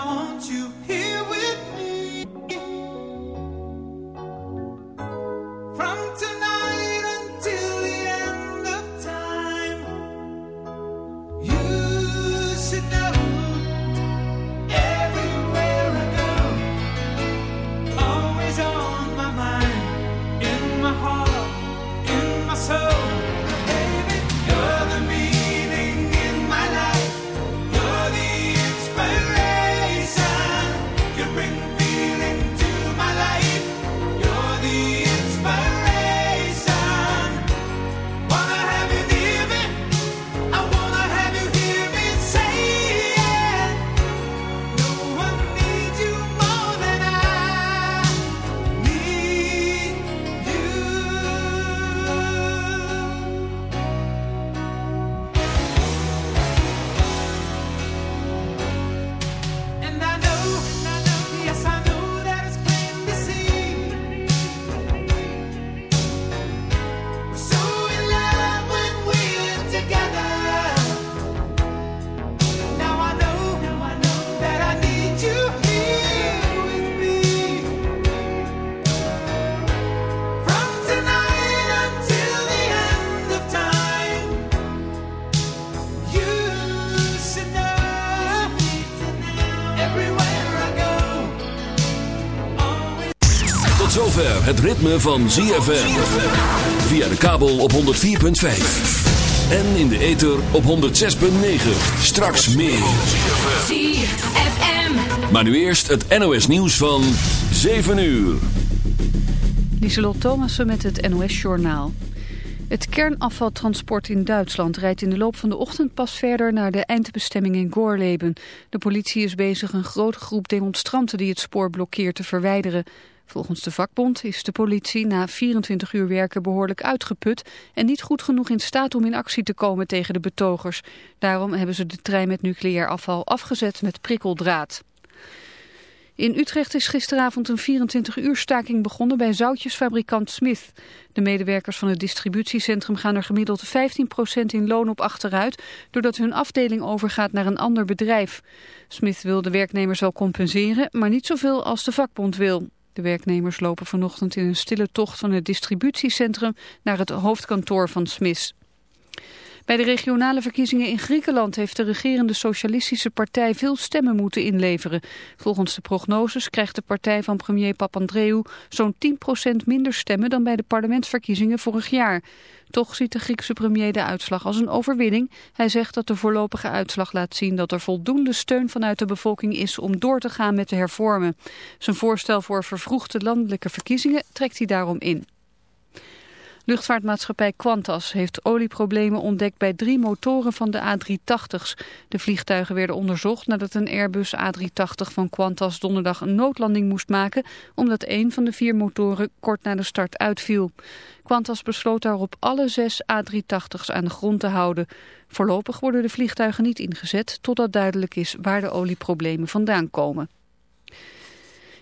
I want you here het ritme van ZFM. Via de kabel op 104.5. En in de ether op 106.9. Straks meer. ZFM. Maar nu eerst het NOS nieuws van 7 uur. Lieselot Thomassen met het NOS-journaal. Het kernafvaltransport in Duitsland rijdt in de loop van de ochtend pas verder naar de eindbestemming in Gorleben. De politie is bezig een grote groep demonstranten die het spoor blokkeert te verwijderen. Volgens de vakbond is de politie na 24 uur werken behoorlijk uitgeput en niet goed genoeg in staat om in actie te komen tegen de betogers. Daarom hebben ze de trein met nucleair afval afgezet met prikkeldraad. In Utrecht is gisteravond een 24-uur staking begonnen bij zoutjesfabrikant Smith. De medewerkers van het distributiecentrum gaan er gemiddeld 15% in loon op achteruit... doordat hun afdeling overgaat naar een ander bedrijf. Smith wil de werknemers wel compenseren, maar niet zoveel als de vakbond wil. De werknemers lopen vanochtend in een stille tocht van het distributiecentrum... naar het hoofdkantoor van Smith. Bij de regionale verkiezingen in Griekenland heeft de regerende socialistische partij veel stemmen moeten inleveren. Volgens de prognoses krijgt de partij van premier Papandreou zo'n 10% minder stemmen dan bij de parlementsverkiezingen vorig jaar. Toch ziet de Griekse premier de uitslag als een overwinning. Hij zegt dat de voorlopige uitslag laat zien dat er voldoende steun vanuit de bevolking is om door te gaan met de hervormen. Zijn voorstel voor vervroegde landelijke verkiezingen trekt hij daarom in. Luchtvaartmaatschappij Qantas heeft olieproblemen ontdekt bij drie motoren van de A380's. De vliegtuigen werden onderzocht nadat een Airbus A380 van Qantas donderdag een noodlanding moest maken, omdat een van de vier motoren kort na de start uitviel. Qantas besloot daarop alle zes A380's aan de grond te houden. Voorlopig worden de vliegtuigen niet ingezet totdat duidelijk is waar de olieproblemen vandaan komen.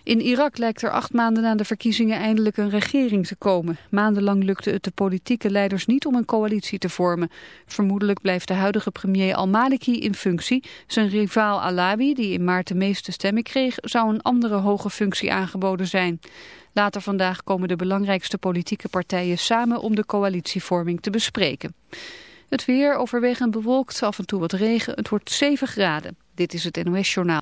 In Irak lijkt er acht maanden na de verkiezingen eindelijk een regering te komen. Maandenlang lukte het de politieke leiders niet om een coalitie te vormen. Vermoedelijk blijft de huidige premier al-Maliki in functie. Zijn rivaal Alawi, die in maart de meeste stemmen kreeg, zou een andere hoge functie aangeboden zijn. Later vandaag komen de belangrijkste politieke partijen samen om de coalitievorming te bespreken. Het weer overwegend bewolkt, af en toe wat regen. Het wordt 7 graden. Dit is het NOS Journaal.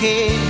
Fino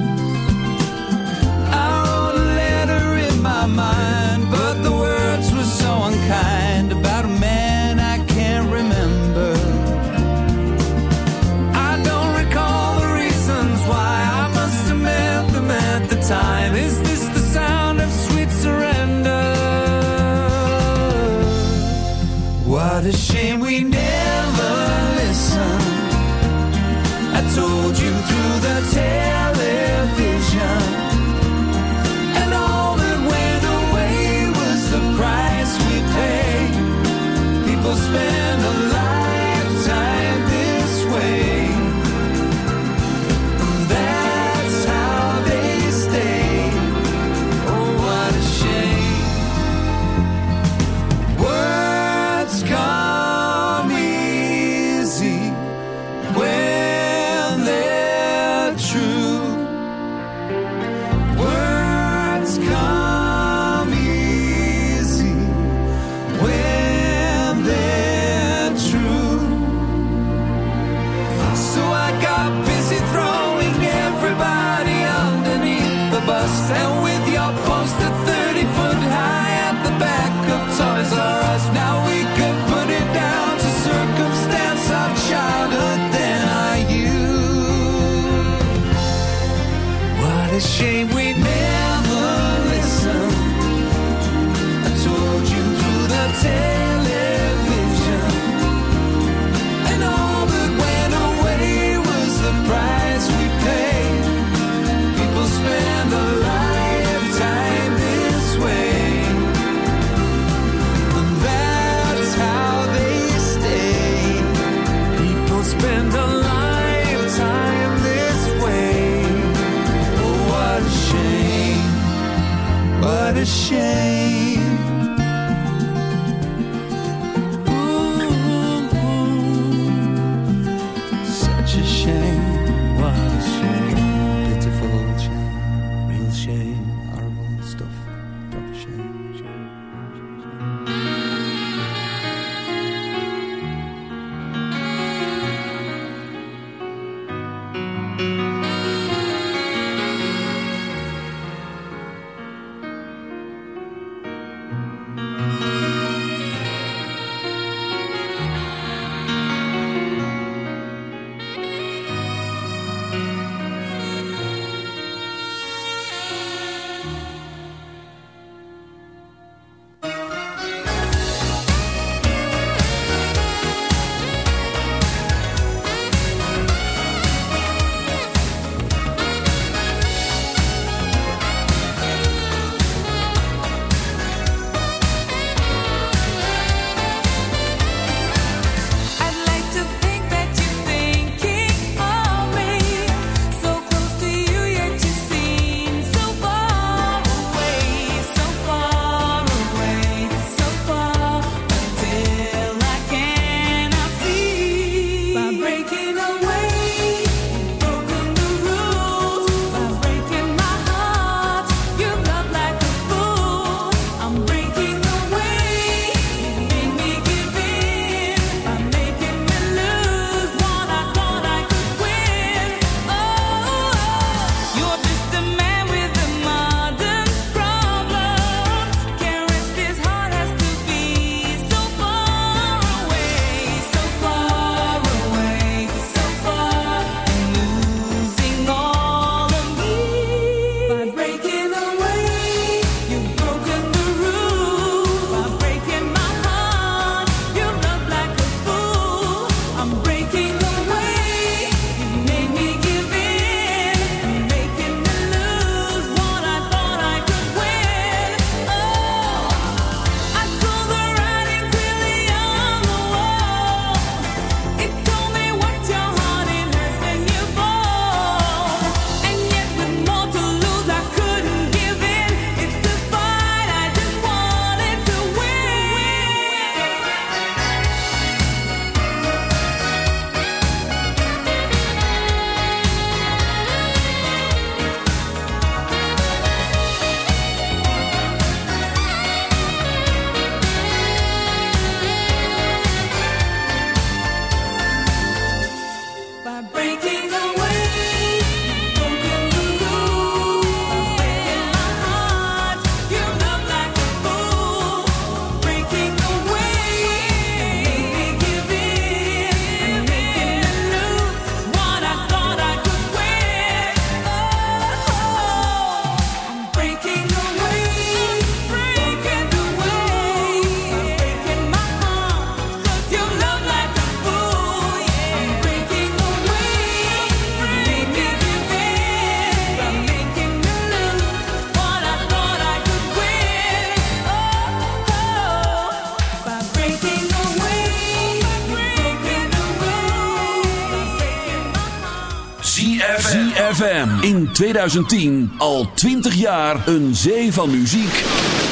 2010 al 20 jaar een zee van muziek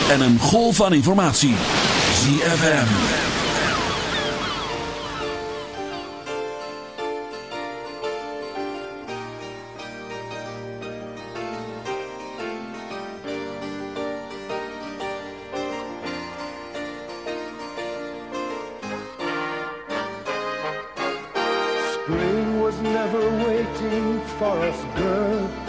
en een golf van informatie. ZFM. Spring was never waiting for us, girl.